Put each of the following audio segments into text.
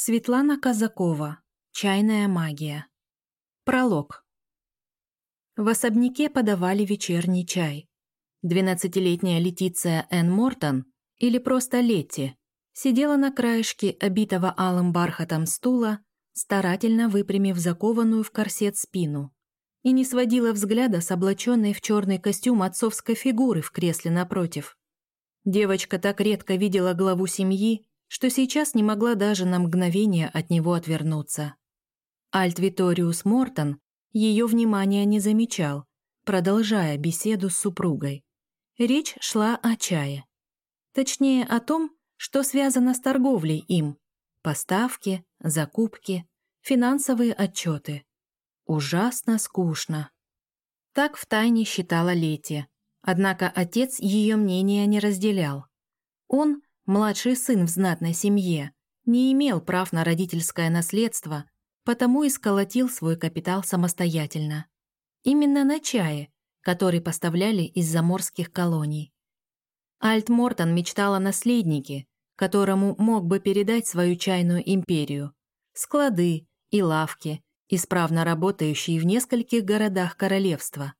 Светлана Казакова. Чайная магия. Пролог. В особняке подавали вечерний чай. Двенадцатилетняя Летиция Энн Мортон, или просто Летти, сидела на краешке обитого алым бархатом стула, старательно выпрямив закованную в корсет спину, и не сводила взгляда с облаченной в черный костюм отцовской фигуры в кресле напротив. Девочка так редко видела главу семьи, что сейчас не могла даже на мгновение от него отвернуться. Альт Виториус Мортон ее внимания не замечал, продолжая беседу с супругой. Речь шла о чае. Точнее, о том, что связано с торговлей им. Поставки, закупки, финансовые отчеты. Ужасно скучно. Так втайне считала Лети. Однако отец ее мнения не разделял. Он Младший сын в знатной семье не имел прав на родительское наследство, потому и сколотил свой капитал самостоятельно. Именно на чае, который поставляли из заморских колоний. Альт Мортон мечтал о наследнике, которому мог бы передать свою чайную империю, склады и лавки, исправно работающие в нескольких городах королевства,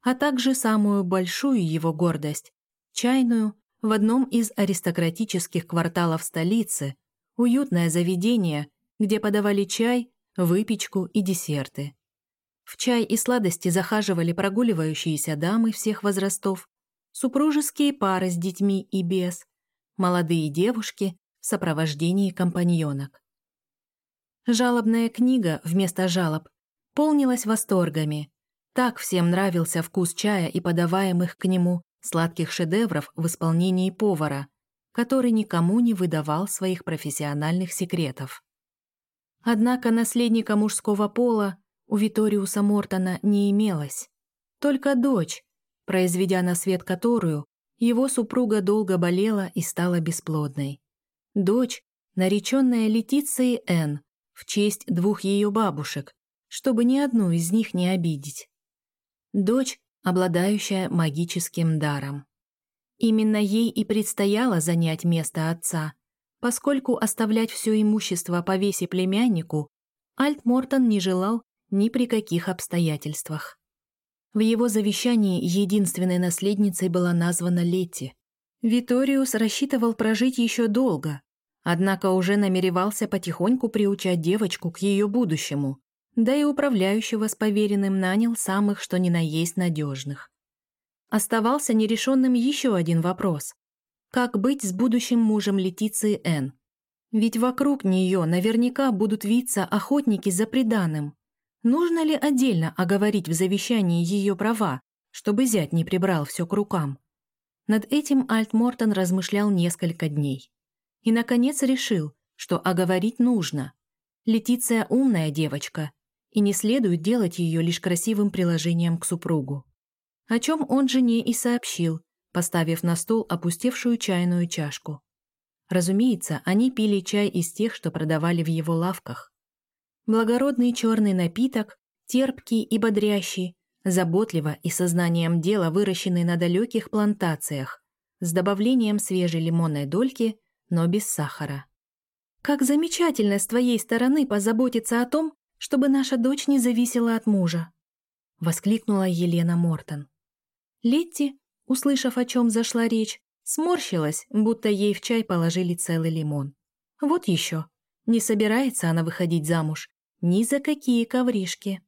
а также самую большую его гордость – чайную в одном из аристократических кварталов столицы уютное заведение, где подавали чай, выпечку и десерты. В чай и сладости захаживали прогуливающиеся дамы всех возрастов, супружеские пары с детьми и без, молодые девушки в сопровождении компаньонок. Жалобная книга вместо жалоб полнилась восторгами. Так всем нравился вкус чая и подаваемых к нему сладких шедевров в исполнении повара, который никому не выдавал своих профессиональных секретов. Однако наследника мужского пола у Виториуса Мортона не имелось. Только дочь, произведя на свет которую, его супруга долго болела и стала бесплодной. Дочь, нареченная Летицией Н, в честь двух ее бабушек, чтобы ни одну из них не обидеть. Дочь, обладающая магическим даром. Именно ей и предстояло занять место отца, поскольку оставлять все имущество по весе племяннику Альт Мортон не желал ни при каких обстоятельствах. В его завещании единственной наследницей была названа Летти. Виториус рассчитывал прожить еще долго, однако уже намеревался потихоньку приучать девочку к ее будущему, да и управляющего с поверенным нанял самых что ни на есть надежных. Оставался нерешенным еще один вопрос. Как быть с будущим мужем Летиции Н? Ведь вокруг нее наверняка будут виться охотники за преданным. Нужно ли отдельно оговорить в завещании ее права, чтобы зять не прибрал все к рукам? Над этим Альт Мортон размышлял несколько дней. И, наконец, решил, что оговорить нужно. Летиция умная девочка и не следует делать ее лишь красивым приложением к супругу. О чем он жене и сообщил, поставив на стол опустевшую чайную чашку. Разумеется, они пили чай из тех, что продавали в его лавках. Благородный черный напиток, терпкий и бодрящий, заботливо и сознанием дела выращенный на далеких плантациях, с добавлением свежей лимонной дольки, но без сахара. «Как замечательно с твоей стороны позаботиться о том, чтобы наша дочь не зависела от мужа», — воскликнула Елена Мортон. Летти, услышав, о чем зашла речь, сморщилась, будто ей в чай положили целый лимон. Вот еще, не собирается она выходить замуж ни за какие ковришки.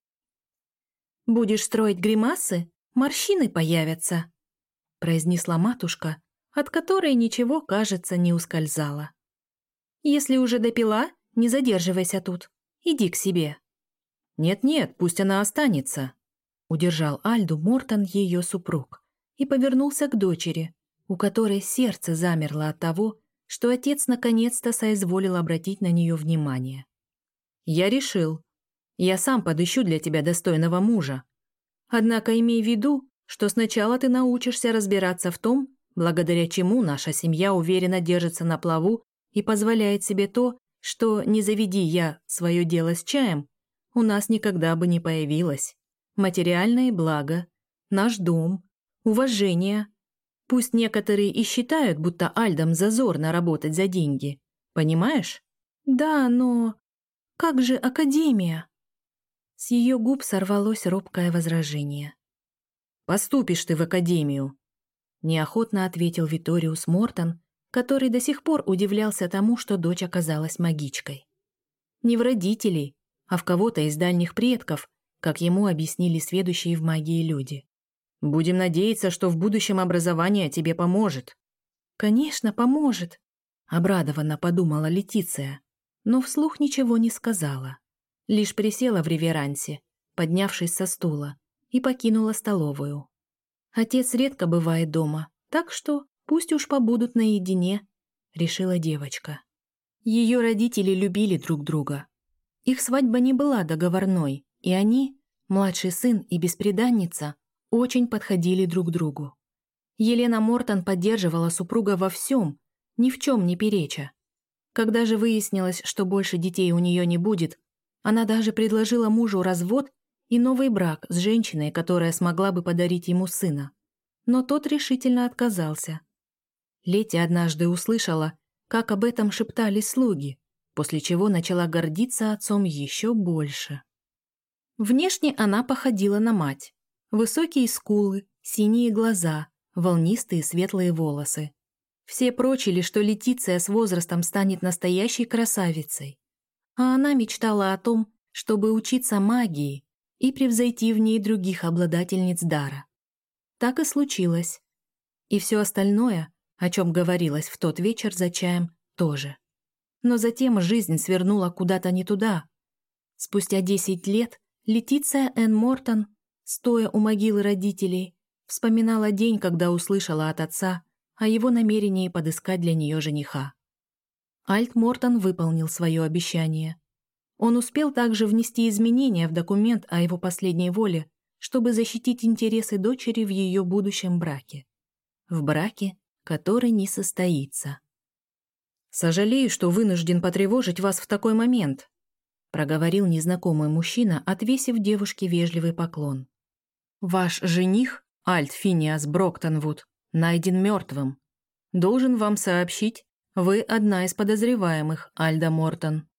«Будешь строить гримасы, морщины появятся», — произнесла матушка, от которой ничего, кажется, не ускользало. «Если уже допила, не задерживайся тут. Иди к себе». «Нет-нет, пусть она останется», — удержал Альду Мортон ее супруг и повернулся к дочери, у которой сердце замерло от того, что отец наконец-то соизволил обратить на нее внимание. «Я решил. Я сам подыщу для тебя достойного мужа. Однако имей в виду, что сначала ты научишься разбираться в том, благодаря чему наша семья уверенно держится на плаву и позволяет себе то, что, не заведи я свое дело с чаем, у нас никогда бы не появилось. Материальные блага, наш дом, уважение. Пусть некоторые и считают, будто Альдам зазорно работать за деньги. Понимаешь? «Да, но... Как же Академия?» С ее губ сорвалось робкое возражение. «Поступишь ты в Академию», — неохотно ответил Виториус Мортон, который до сих пор удивлялся тому, что дочь оказалась магичкой. Не в родителей, а в кого-то из дальних предков, как ему объяснили сведущие в магии люди. «Будем надеяться, что в будущем образование тебе поможет». «Конечно, поможет», — обрадованно подумала Летиция, но вслух ничего не сказала. Лишь присела в реверансе, поднявшись со стула, и покинула столовую. Отец редко бывает дома, так что пусть уж побудут наедине, решила девочка. Ее родители любили друг друга. Их свадьба не была договорной, и они, младший сын и беспреданница, очень подходили друг другу. Елена Мортон поддерживала супруга во всем, ни в чем не переча. Когда же выяснилось, что больше детей у нее не будет, она даже предложила мужу развод и новый брак с женщиной, которая смогла бы подарить ему сына. Но тот решительно отказался. Лети однажды услышала, как об этом шептали слуги, после чего начала гордиться отцом еще больше. Внешне она походила на мать. Высокие скулы, синие глаза, волнистые светлые волосы. Все прочили, что Летиция с возрастом станет настоящей красавицей. А она мечтала о том, чтобы учиться магии и превзойти в ней других обладательниц дара. Так и случилось. И все остальное, о чем говорилось в тот вечер за чаем, тоже. Но затем жизнь свернула куда-то не туда. Спустя десять лет Летиция Энн Мортон, стоя у могилы родителей, вспоминала день, когда услышала от отца о его намерении подыскать для нее жениха. Альт Мортон выполнил свое обещание. Он успел также внести изменения в документ о его последней воле, чтобы защитить интересы дочери в ее будущем браке. В браке, который не состоится. «Сожалею, что вынужден потревожить вас в такой момент», проговорил незнакомый мужчина, отвесив девушке вежливый поклон. «Ваш жених, Альт Финиас Броктонвуд, найден мертвым. Должен вам сообщить, вы одна из подозреваемых, Альда Мортон.